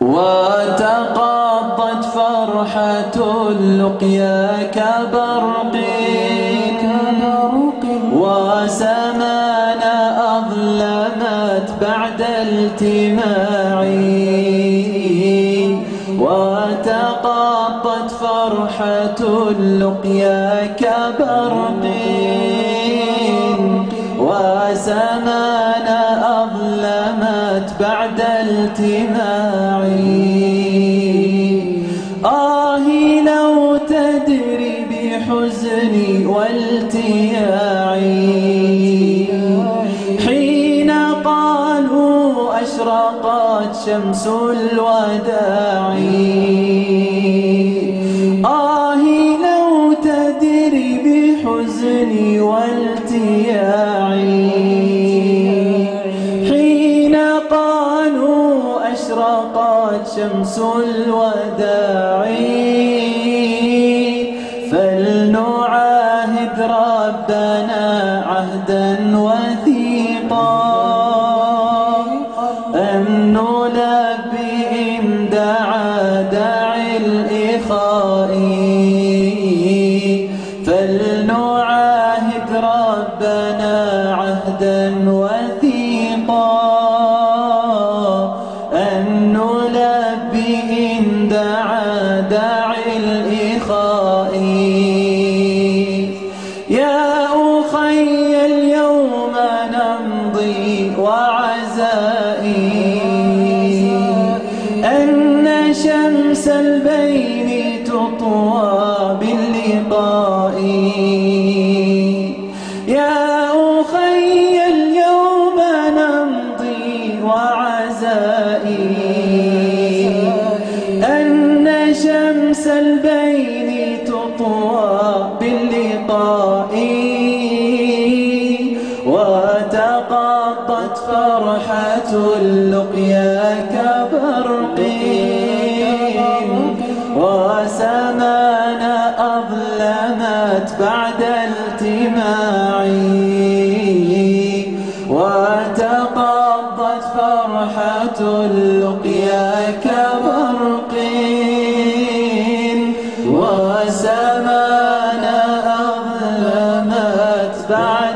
وتقضت فرحة اللقيا كبرق وسمانا أظلمت بعد التماعي وتقضت فرحة اللقيا كبرق وسمانا أظلمت بعد التماعي آهي لو تدري بحزني والتياعي. حين قالوا أشرقت شمس الوداعي. آهي لو تدري بحزني والتياعي. أشرقت شمس الوداعي فلنعاهد ربنا عهدا وثيقا. أن نلبي إن دعا داعي الإخاء. فلنعاهد ربنا عهدا وثيقا. داعي الإخاء. يا أخي اليوم نمضي وعزائي. أن شمس البين تطوى باللقاء. يا أخي اليوم نمضي وعزائي. البين تطوى باللقاء وتقطت فرحة اللقيا كبرق وسمانا أظلمت بعد التماعي وتقضت فرحة اللقيا كبرق stand.